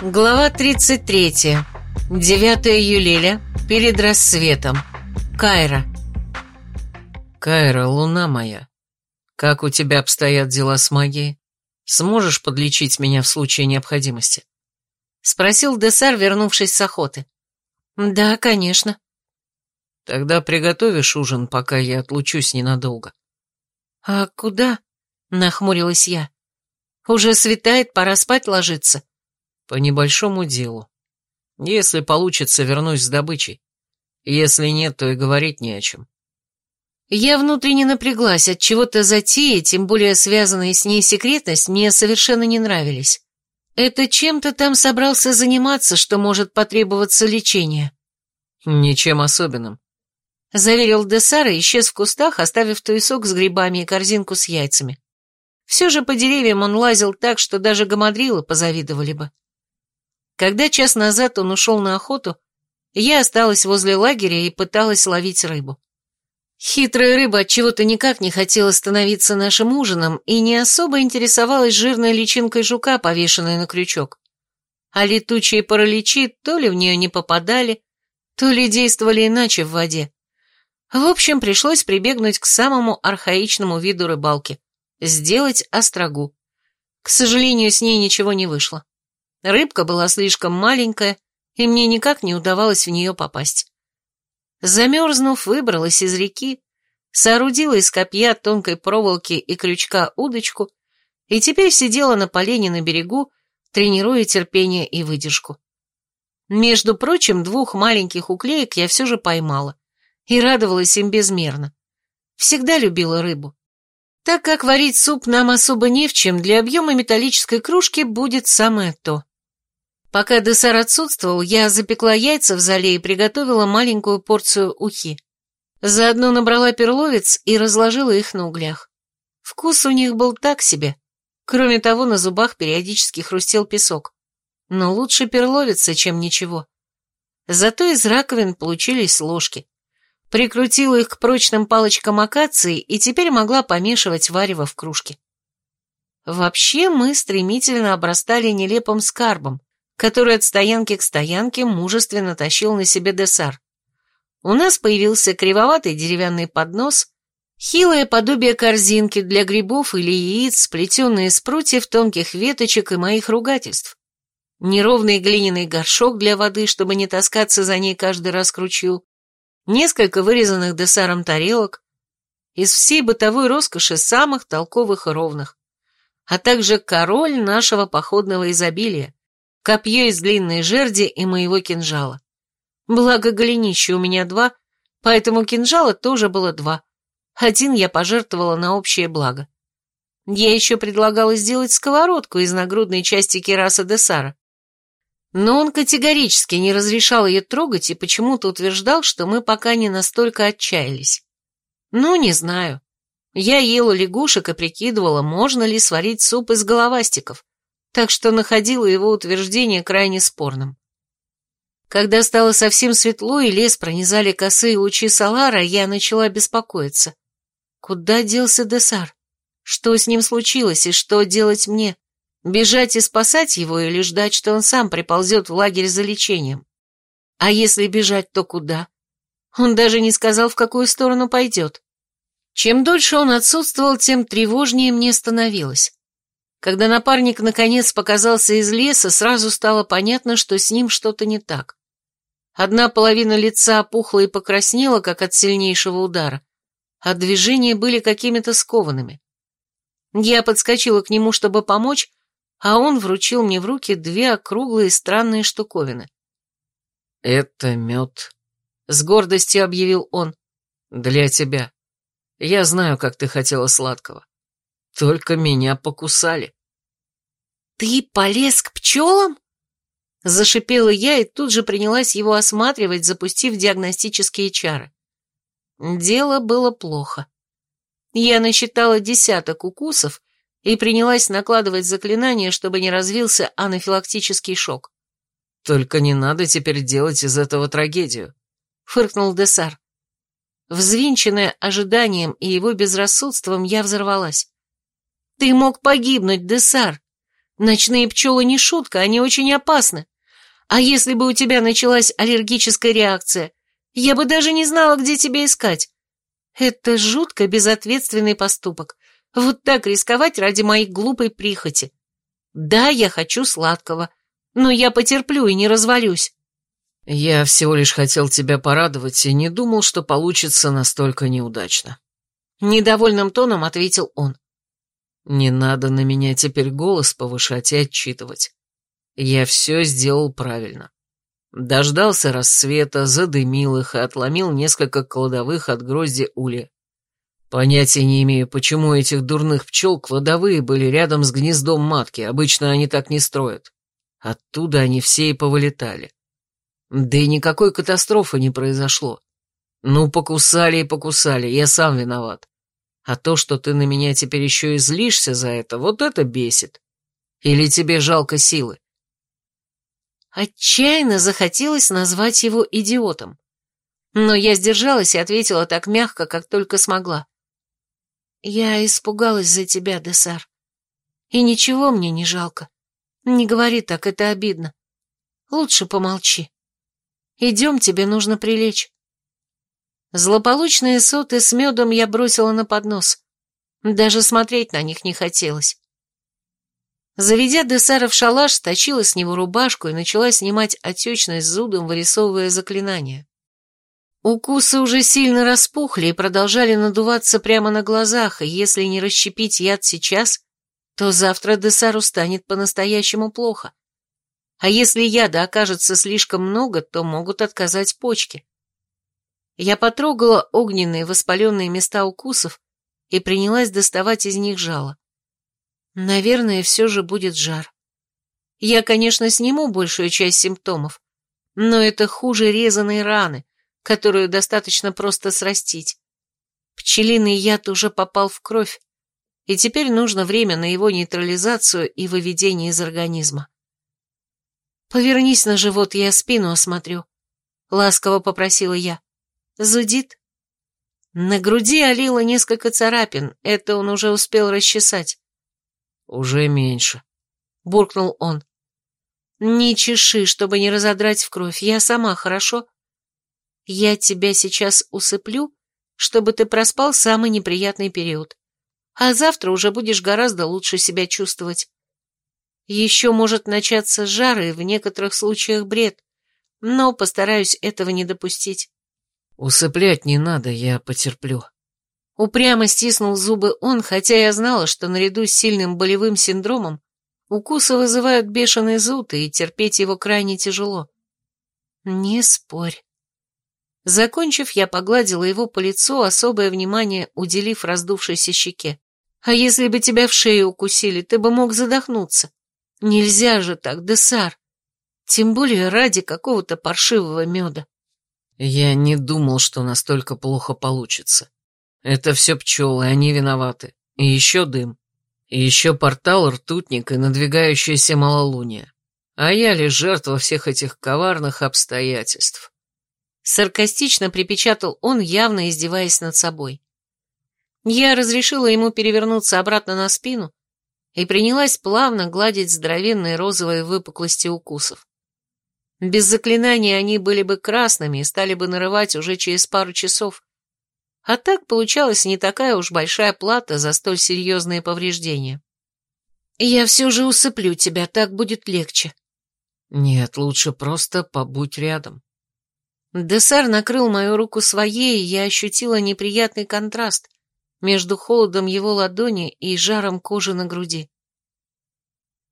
Глава 33. 9 июля. Перед рассветом. Кайра. Кайра, луна моя, как у тебя обстоят дела с магией? Сможешь подлечить меня в случае необходимости? Спросил Десар, вернувшись с охоты. Да, конечно. Тогда приготовишь ужин, пока я отлучусь ненадолго. А куда? Нахмурилась я. Уже светает, пора спать ложиться. По небольшому делу. Если получится, вернусь с добычей. Если нет, то и говорить не о чем. Я внутренне напряглась, от чего-то затеи, тем более связанные с ней секретность, мне совершенно не нравились. Это чем-то там собрался заниматься, что может потребоваться лечение. Ничем особенным. Заверил Десара и исчез в кустах, оставив туесок с грибами и корзинку с яйцами. Все же по деревьям он лазил так, что даже гамадрилы позавидовали бы. Когда час назад он ушел на охоту, я осталась возле лагеря и пыталась ловить рыбу. Хитрая рыба чего то никак не хотела становиться нашим ужином и не особо интересовалась жирной личинкой жука, повешенной на крючок. А летучие параличи то ли в нее не попадали, то ли действовали иначе в воде. В общем, пришлось прибегнуть к самому архаичному виду рыбалки – сделать острогу. К сожалению, с ней ничего не вышло. Рыбка была слишком маленькая, и мне никак не удавалось в нее попасть. Замерзнув, выбралась из реки, соорудила из копья тонкой проволоки и крючка удочку и теперь сидела на полене на берегу, тренируя терпение и выдержку. Между прочим, двух маленьких уклеек я все же поймала и радовалась им безмерно. Всегда любила рыбу. Так как варить суп нам особо не в чем, для объема металлической кружки будет самое то. Пока Десар отсутствовал, я запекла яйца в зале и приготовила маленькую порцию ухи. Заодно набрала перловец и разложила их на углях. Вкус у них был так себе. Кроме того, на зубах периодически хрустел песок. Но лучше перловица, чем ничего. Зато из раковин получились ложки. Прикрутила их к прочным палочкам акации и теперь могла помешивать варево в кружке. Вообще мы стремительно обрастали нелепым скарбом, который от стоянки к стоянке мужественно тащил на себе десар. У нас появился кривоватый деревянный поднос, хилое подобие корзинки для грибов или яиц, сплетенные из прутьев тонких веточек и моих ругательств. Неровный глиняный горшок для воды, чтобы не таскаться за ней каждый раз к ручью, несколько вырезанных десаром тарелок, из всей бытовой роскоши самых толковых и ровных, а также король нашего походного изобилия, копье из длинной жерди и моего кинжала. Благо голенища у меня два, поэтому кинжала тоже было два. Один я пожертвовала на общее благо. Я еще предлагала сделать сковородку из нагрудной части кераса Десара. Но он категорически не разрешал ее трогать и почему-то утверждал, что мы пока не настолько отчаялись. Ну, не знаю. Я ела лягушек и прикидывала, можно ли сварить суп из головастиков так что находила его утверждение крайне спорным. Когда стало совсем светло и лес пронизали косые лучи Салара, я начала беспокоиться. Куда делся Десар? Что с ним случилось и что делать мне? Бежать и спасать его или ждать, что он сам приползет в лагерь за лечением? А если бежать, то куда? Он даже не сказал, в какую сторону пойдет. Чем дольше он отсутствовал, тем тревожнее мне становилось. Когда напарник наконец показался из леса, сразу стало понятно, что с ним что-то не так. Одна половина лица опухла и покраснела, как от сильнейшего удара, а движения были какими-то скованными. Я подскочила к нему, чтобы помочь, а он вручил мне в руки две округлые странные штуковины. «Это мед», — с гордостью объявил он. «Для тебя. Я знаю, как ты хотела сладкого. Только меня покусали. «Ты полез к пчелам?» Зашипела я и тут же принялась его осматривать, запустив диагностические чары. Дело было плохо. Я насчитала десяток укусов и принялась накладывать заклинания, чтобы не развился анафилактический шок. «Только не надо теперь делать из этого трагедию», — фыркнул Десар. Взвинченная ожиданием и его безрассудством, я взорвалась. «Ты мог погибнуть, Десар. Ночные пчелы не шутка, они очень опасны. А если бы у тебя началась аллергическая реакция, я бы даже не знала, где тебя искать. Это жутко безответственный поступок. Вот так рисковать ради моей глупой прихоти. Да, я хочу сладкого, но я потерплю и не развалюсь. Я всего лишь хотел тебя порадовать и не думал, что получится настолько неудачно. Недовольным тоном ответил он. Не надо на меня теперь голос повышать и отчитывать. Я все сделал правильно. Дождался рассвета, задымил их и отломил несколько кладовых от грозди улья. Понятия не имею, почему этих дурных пчел кладовые были рядом с гнездом матки, обычно они так не строят. Оттуда они все и повылетали. Да и никакой катастрофы не произошло. Ну, покусали и покусали, я сам виноват. А то, что ты на меня теперь еще и злишься за это, вот это бесит. Или тебе жалко силы? Отчаянно захотелось назвать его идиотом. Но я сдержалась и ответила так мягко, как только смогла. Я испугалась за тебя, Десар. И ничего мне не жалко. Не говори так, это обидно. Лучше помолчи. Идем, тебе нужно прилечь. Злополучные соты с медом я бросила на поднос. Даже смотреть на них не хотелось. Заведя Десара в шалаш, стащила с него рубашку и начала снимать отечность зудом, вырисовывая заклинание. Укусы уже сильно распухли и продолжали надуваться прямо на глазах, и если не расщепить яд сейчас, то завтра Десару станет по-настоящему плохо. А если яда окажется слишком много, то могут отказать почки. Я потрогала огненные воспаленные места укусов и принялась доставать из них жало. Наверное, все же будет жар. Я, конечно, сниму большую часть симптомов, но это хуже резаной раны, которую достаточно просто срастить. Пчелиный яд уже попал в кровь, и теперь нужно время на его нейтрализацию и выведение из организма. «Повернись на живот, я спину осмотрю», — ласково попросила я. «Зудит?» На груди олило несколько царапин, это он уже успел расчесать. «Уже меньше», — буркнул он. «Не чеши, чтобы не разодрать в кровь, я сама, хорошо? Я тебя сейчас усыплю, чтобы ты проспал самый неприятный период, а завтра уже будешь гораздо лучше себя чувствовать. Еще может начаться жар и в некоторых случаях бред, но постараюсь этого не допустить». «Усыплять не надо, я потерплю», Упрямо стиснул зубы он, хотя я знала, что наряду с сильным болевым синдромом укусы вызывают бешеный зуд, и терпеть его крайне тяжело. Не спорь. Закончив, я погладила его по лицу, особое внимание уделив раздувшейся щеке. А если бы тебя в шею укусили, ты бы мог задохнуться. Нельзя же так, Десар. Тем более ради какого-то паршивого меда. Я не думал, что настолько плохо получится. Это все пчелы, они виноваты. И еще дым. И еще портал, ртутник и надвигающаяся малолуние. А я лишь жертва всех этих коварных обстоятельств. Саркастично припечатал он, явно издеваясь над собой. Я разрешила ему перевернуться обратно на спину и принялась плавно гладить здоровенные розовые выпуклости укусов. Без заклинания они были бы красными и стали бы нарывать уже через пару часов, а так получалась не такая уж большая плата за столь серьезные повреждения. Я все же усыплю тебя, так будет легче. Нет, лучше просто побудь рядом. Десар накрыл мою руку своей, и я ощутила неприятный контраст между холодом его ладони и жаром кожи на груди.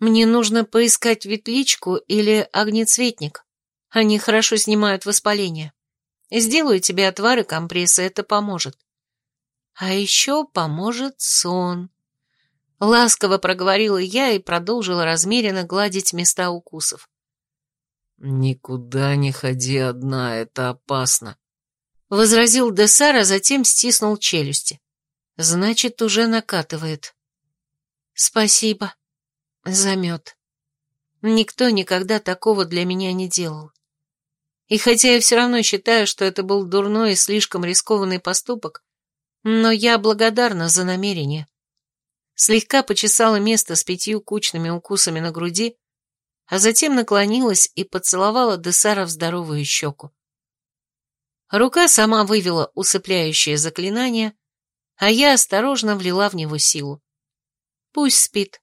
Мне нужно поискать ветличку или огнецветник. Они хорошо снимают воспаление. Сделаю тебе отвары компрессы, это поможет. А еще поможет сон. Ласково проговорила я и продолжила размеренно гладить места укусов. «Никуда не ходи одна, это опасно», — возразил Десар, а затем стиснул челюсти. «Значит, уже накатывает». «Спасибо. Замет. Никто никогда такого для меня не делал. И хотя я все равно считаю, что это был дурной и слишком рискованный поступок, но я благодарна за намерение. слегка почесала место с пятью кучными укусами на груди, а затем наклонилась и поцеловала Десара в здоровую щеку. Рука сама вывела усыпляющее заклинание, а я осторожно влила в него силу. Пусть спит.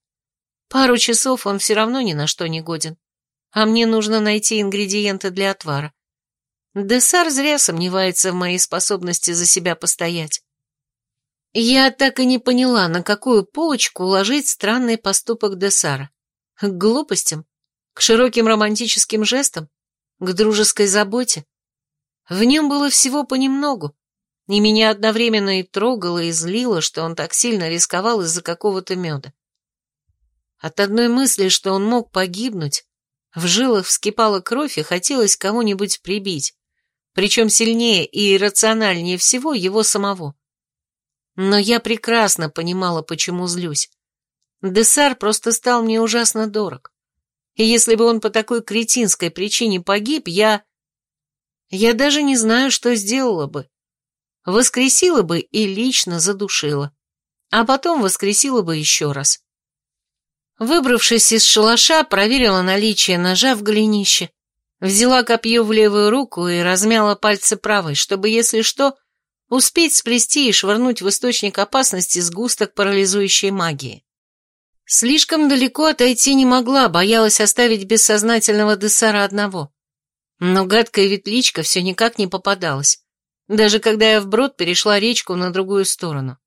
Пару часов он все равно ни на что не годен, а мне нужно найти ингредиенты для отвара. Десар зря сомневается в моей способности за себя постоять. Я так и не поняла, на какую полочку уложить странный поступок Десара. К глупостям? К широким романтическим жестам? К дружеской заботе? В нем было всего понемногу, и меня одновременно и трогало, и злило, что он так сильно рисковал из-за какого-то меда. От одной мысли, что он мог погибнуть, в жилах вскипала кровь и хотелось кого-нибудь прибить, причем сильнее и иррациональнее всего его самого. Но я прекрасно понимала, почему злюсь. Десар просто стал мне ужасно дорог. И если бы он по такой кретинской причине погиб, я... Я даже не знаю, что сделала бы. Воскресила бы и лично задушила. А потом воскресила бы еще раз. Выбравшись из шалаша, проверила наличие ножа в голенище, взяла копье в левую руку и размяла пальцы правой, чтобы, если что, успеть сплести и швырнуть в источник опасности сгусток парализующей магии. Слишком далеко отойти не могла, боялась оставить бессознательного Дессара одного. Но гадкая ветличка все никак не попадалась, даже когда я вброд перешла речку на другую сторону.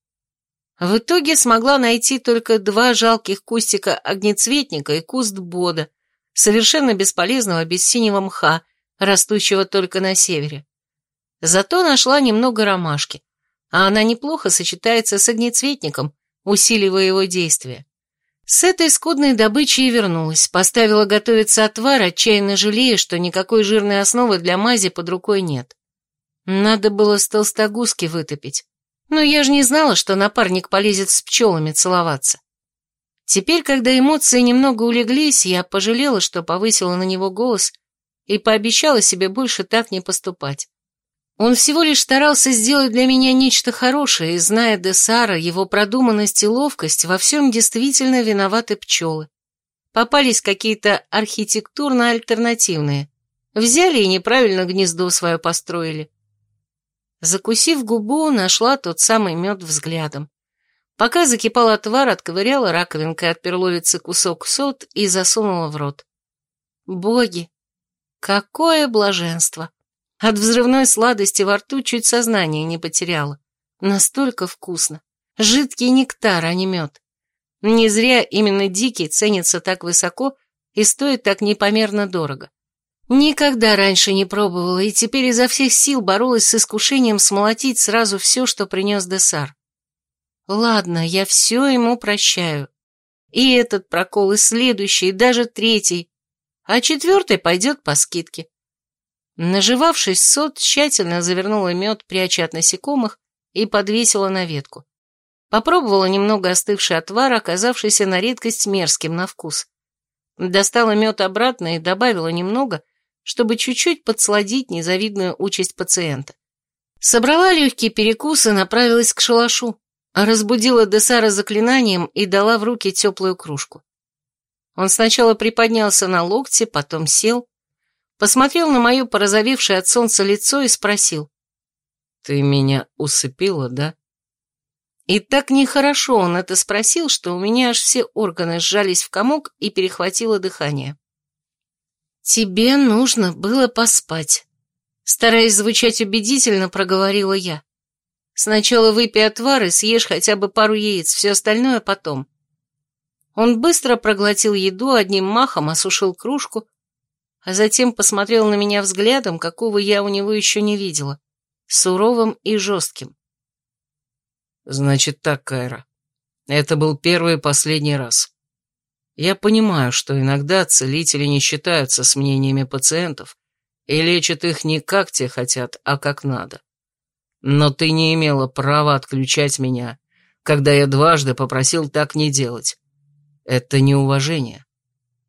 В итоге смогла найти только два жалких кустика огнецветника и куст бода, совершенно бесполезного без синего мха, растущего только на севере. Зато нашла немного ромашки, а она неплохо сочетается с огнецветником, усиливая его действие. С этой скудной добычей и вернулась, поставила готовиться отвар, отчаянно жалея, что никакой жирной основы для мази под рукой нет. Надо было с толстогузки вытопить. Но я же не знала, что напарник полезет с пчелами целоваться. Теперь, когда эмоции немного улеглись, я пожалела, что повысила на него голос и пообещала себе больше так не поступать. Он всего лишь старался сделать для меня нечто хорошее, и, зная Десара, его продуманность и ловкость, во всем действительно виноваты пчелы. Попались какие-то архитектурно-альтернативные. Взяли и неправильно гнездо свое построили. Закусив губу, нашла тот самый мед взглядом. Пока закипал отвар, отковыряла раковинкой от перловицы кусок сот и засунула в рот. Боги! Какое блаженство! От взрывной сладости во рту чуть сознание не потеряла. Настолько вкусно. Жидкий нектар, а не мед. Не зря именно дикий ценится так высоко и стоит так непомерно дорого. Никогда раньше не пробовала, и теперь изо всех сил боролась с искушением смолотить сразу все, что принес Десар. Ладно, я все ему прощаю. И этот прокол, и следующий, и даже третий. А четвертый пойдет по скидке. Наживавшись сот, тщательно завернула мед, пряча от насекомых, и подвесила на ветку. Попробовала немного остывший отвар, оказавшийся на редкость мерзким на вкус. Достала мед обратно и добавила немного, чтобы чуть-чуть подсладить незавидную участь пациента. Собрала легкий перекус и направилась к шалашу, разбудила Десара заклинанием и дала в руки теплую кружку. Он сначала приподнялся на локте, потом сел, посмотрел на мое порозовевшее от солнца лицо и спросил. «Ты меня усыпила, да?» И так нехорошо он это спросил, что у меня аж все органы сжались в комок и перехватило дыхание. «Тебе нужно было поспать», — стараясь звучать убедительно, проговорила я. «Сначала выпей отвар и съешь хотя бы пару яиц, все остальное потом». Он быстро проглотил еду, одним махом осушил кружку, а затем посмотрел на меня взглядом, какого я у него еще не видела, суровым и жестким. «Значит так, Кайра, это был первый и последний раз. Я понимаю, что иногда целители не считаются с мнениями пациентов и лечат их не как те хотят, а как надо. Но ты не имела права отключать меня, когда я дважды попросил так не делать. Это неуважение.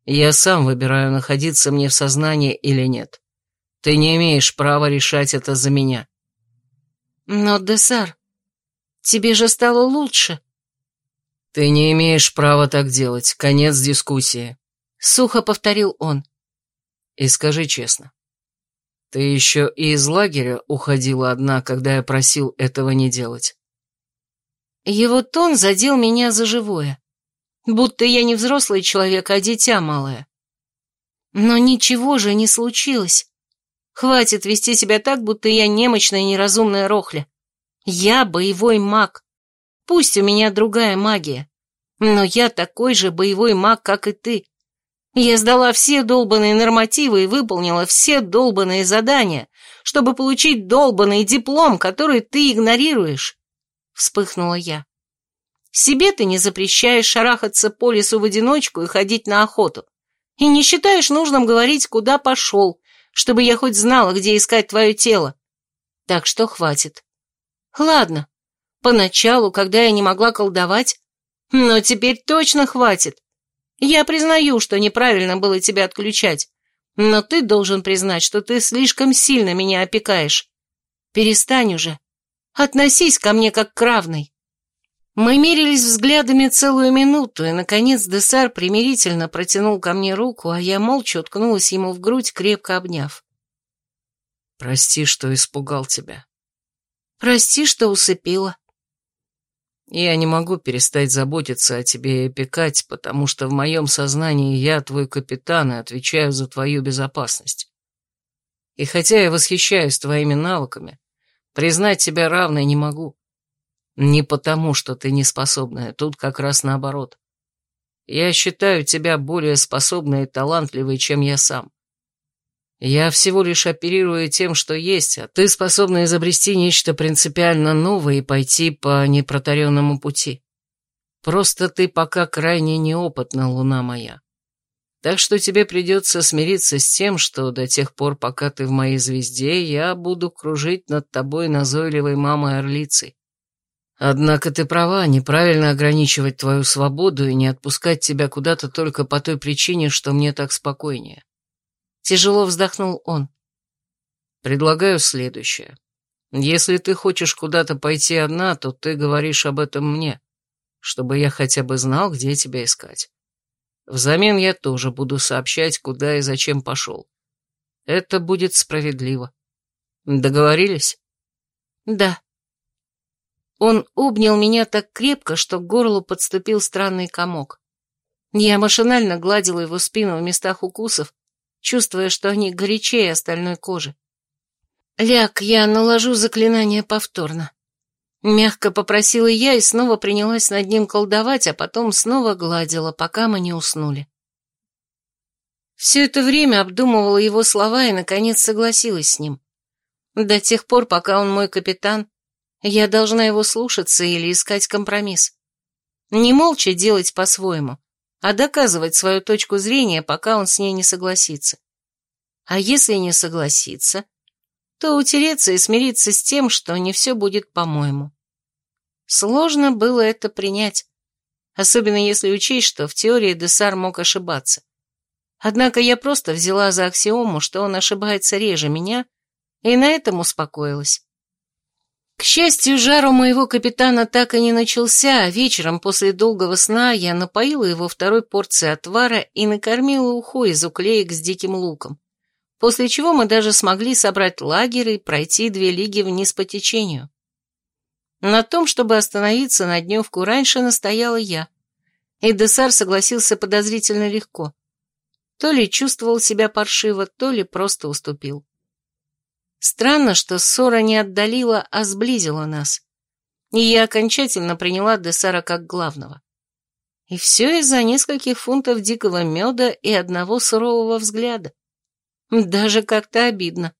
Я сам выбираю, находиться мне в сознании или нет. Ты не имеешь права решать это за меня. Но, Десар, тебе же стало лучше. Ты не имеешь права так делать. Конец дискуссии. Сухо повторил он. И скажи честно, ты еще и из лагеря уходила одна, когда я просил этого не делать. Его тон задел меня за живое. Будто я не взрослый человек, а дитя малое. Но ничего же не случилось. Хватит вести себя так, будто я немощная неразумная рохля. Я боевой маг. Пусть у меня другая магия, но я такой же боевой маг, как и ты. Я сдала все долбанные нормативы и выполнила все долбанные задания, чтобы получить долбанный диплом, который ты игнорируешь. Вспыхнула я. Себе ты не запрещаешь шарахаться по лесу в одиночку и ходить на охоту. И не считаешь нужным говорить, куда пошел, чтобы я хоть знала, где искать твое тело. Так что хватит. Ладно, поначалу, когда я не могла колдовать, но теперь точно хватит. Я признаю, что неправильно было тебя отключать, но ты должен признать, что ты слишком сильно меня опекаешь. Перестань уже. Относись ко мне как к равной. Мы мерились взглядами целую минуту, и, наконец, Десар примирительно протянул ко мне руку, а я молча уткнулась ему в грудь, крепко обняв. «Прости, что испугал тебя». «Прости, что усыпила». «Я не могу перестать заботиться о тебе и опекать, потому что в моем сознании я твой капитан и отвечаю за твою безопасность. И хотя я восхищаюсь твоими навыками, признать тебя равной не могу». Не потому, что ты неспособная, тут как раз наоборот. Я считаю тебя более способной и талантливой, чем я сам. Я всего лишь оперирую тем, что есть, а ты способна изобрести нечто принципиально новое и пойти по непротаренному пути. Просто ты пока крайне неопытна, луна моя. Так что тебе придется смириться с тем, что до тех пор, пока ты в моей звезде, я буду кружить над тобой назойливой мамой-орлицей. Однако ты права, неправильно ограничивать твою свободу и не отпускать тебя куда-то только по той причине, что мне так спокойнее. Тяжело вздохнул он. Предлагаю следующее. Если ты хочешь куда-то пойти одна, то ты говоришь об этом мне, чтобы я хотя бы знал, где тебя искать. Взамен я тоже буду сообщать, куда и зачем пошел. Это будет справедливо. Договорились? Да. Он обнял меня так крепко, что к горлу подступил странный комок. Я машинально гладила его спину в местах укусов, чувствуя, что они горячее остальной кожи. «Ляг, я наложу заклинание повторно». Мягко попросила я и снова принялась над ним колдовать, а потом снова гладила, пока мы не уснули. Все это время обдумывала его слова и, наконец, согласилась с ним. До тех пор, пока он мой капитан, я должна его слушаться или искать компромисс. Не молча делать по-своему, а доказывать свою точку зрения, пока он с ней не согласится. А если не согласится, то утереться и смириться с тем, что не все будет по-моему. Сложно было это принять, особенно если учесть, что в теории Десар мог ошибаться. Однако я просто взяла за аксиому, что он ошибается реже меня, и на этом успокоилась. К счастью, жар у моего капитана так и не начался, а вечером после долгого сна я напоила его второй порцией отвара и накормила уху из уклеек с диким луком, после чего мы даже смогли собрать лагерь и пройти две лиги вниз по течению. На том, чтобы остановиться на дневку раньше, настояла я, и Десар согласился подозрительно легко. То ли чувствовал себя паршиво, то ли просто уступил. Странно, что ссора не отдалила, а сблизила нас. И я окончательно приняла Десара как главного. И все из-за нескольких фунтов дикого меда и одного сурового взгляда. Даже как-то обидно.